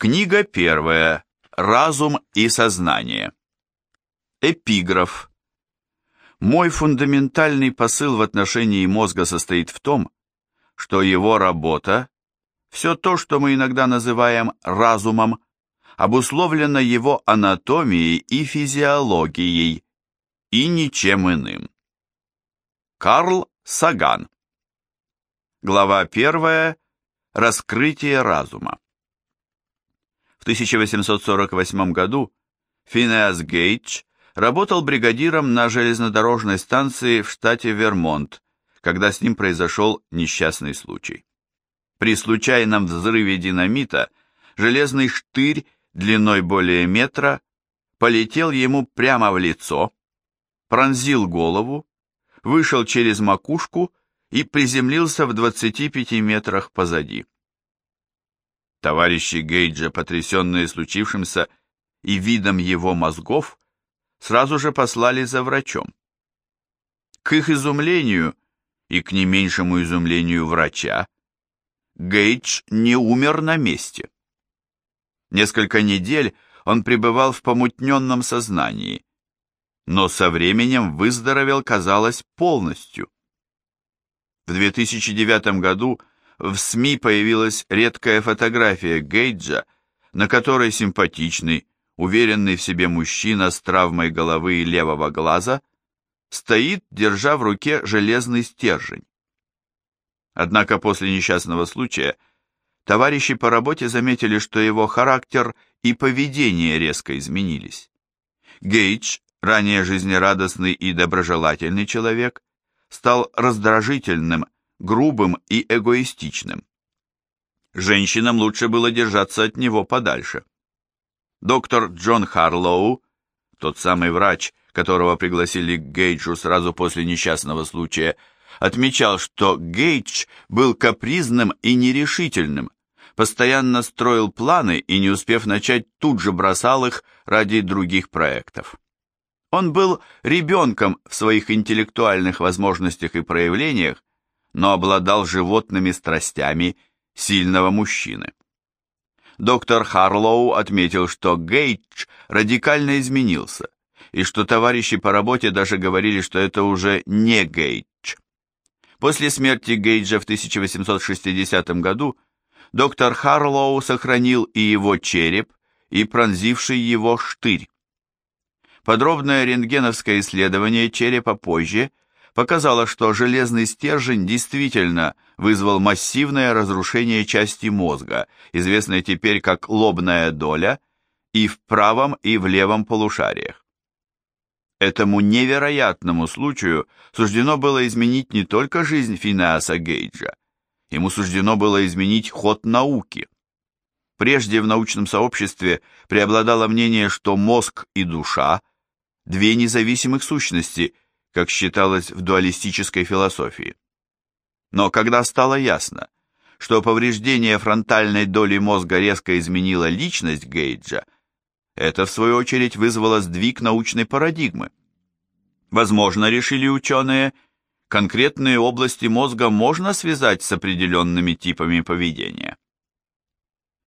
Книга первая. Разум и сознание. Эпиграф. Мой фундаментальный посыл в отношении мозга состоит в том, что его работа, все то, что мы иногда называем разумом, обусловлено его анатомией и физиологией, и ничем иным. Карл Саган. Глава первая. Раскрытие разума. В 1848 году Финеас Гейдж работал бригадиром на железнодорожной станции в штате Вермонт, когда с ним произошел несчастный случай. При случайном взрыве динамита железный штырь длиной более метра полетел ему прямо в лицо, пронзил голову, вышел через макушку и приземлился в 25 метрах позади. Товарищи Гейджа, потрясенные случившимся и видом его мозгов, сразу же послали за врачом. К их изумлению и к не меньшему изумлению врача, Гейдж не умер на месте. Несколько недель он пребывал в помутненном сознании, но со временем выздоровел, казалось, полностью. В 2009 году в СМИ появилась редкая фотография Гейджа, на которой симпатичный, уверенный в себе мужчина с травмой головы и левого глаза стоит, держа в руке железный стержень. Однако после несчастного случая товарищи по работе заметили, что его характер и поведение резко изменились. Гейдж, ранее жизнерадостный и доброжелательный человек, стал раздражительным, грубым и эгоистичным. Женщинам лучше было держаться от него подальше. Доктор Джон Харлоу, тот самый врач, которого пригласили к Гейджу сразу после несчастного случая, отмечал, что Гейдж был капризным и нерешительным, постоянно строил планы и, не успев начать, тут же бросал их ради других проектов. Он был ребенком в своих интеллектуальных возможностях и проявлениях, но обладал животными страстями сильного мужчины. Доктор Харлоу отметил, что Гейдж радикально изменился, и что товарищи по работе даже говорили, что это уже не Гейдж. После смерти Гейджа в 1860 году доктор Харлоу сохранил и его череп, и пронзивший его штырь. Подробное рентгеновское исследование черепа позже – показало, что железный стержень действительно вызвал массивное разрушение части мозга, известной теперь как лобная доля, и в правом, и в левом полушариях. Этому невероятному случаю суждено было изменить не только жизнь Финеаса Гейджа, ему суждено было изменить ход науки. Прежде в научном сообществе преобладало мнение, что мозг и душа – две независимых сущности – как считалось в дуалистической философии. Но когда стало ясно, что повреждение фронтальной доли мозга резко изменило личность Гейджа, это в свою очередь вызвало сдвиг научной парадигмы. Возможно, решили ученые, конкретные области мозга можно связать с определенными типами поведения.